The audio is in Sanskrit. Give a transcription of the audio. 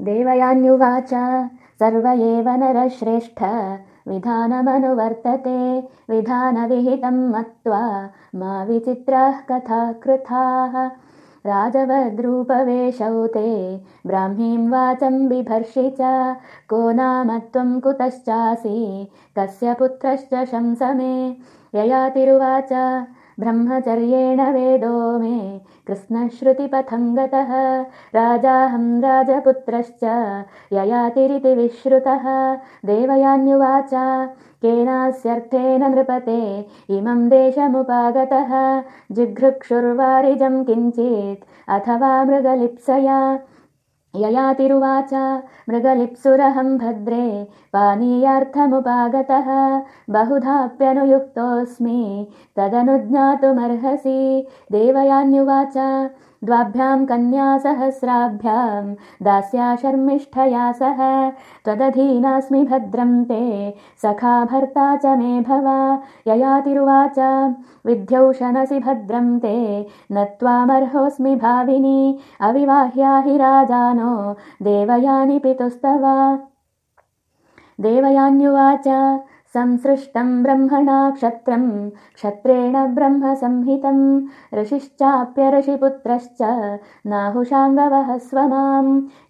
देवयान्युवाच। सर्व एव नरश्रेष्ठ। विधानमनुवर्तते। विधानविहितं मत्वा मा विचित्राः कथा कृथाः राजवद्रूपवेशौ ते ब्राह्मीं वाचं बिभर्षि च। को नाम त्वं कुतश्चासि? कस्य पुत्रश्च शंसमे? ययातिरुवाच ब्रह्मचर्येण वेदो मे कृष्णश्रुतिपथं गतः राजाहं राजपुत्रश्च ययातिरिति विश्रुतः। देवयान्युवाच केनास्यर्थेन नृपते इमं देशमुपागतः। जिघृक्षुर्वारिजं किञ्चित् अथवा मृगलिप्सया ययातिरुवाच मृगलिप्सुरहं भद्रे पानीयार्थमुपागतः बहुधाप्यनुयुक्तोऽस्मि तदनुज्ञातुमर्हसि देवयान्युवाच द्वाभ्यां कन्यासहस्राभ्यां दास्या शर्मिष्ठया सह। त्वदधीनास्मि भद्रं ते सखा भर्ता च मे भव। ययातिरुवाच विध्यौषनसि भद्रं ते न त्वामर्होऽस्मि भाविनी अविवाह्या हि राजानो देवयानि पितुस्तव। देवयान्युवाच संसृष्टं ब्रह्मणा क्षत्रं क्षत्रेण ब्रह्म संहितं ऋषिश्चाप्यऋषिपुत्रश्च नाहुषाङ्गवः स्वमाम्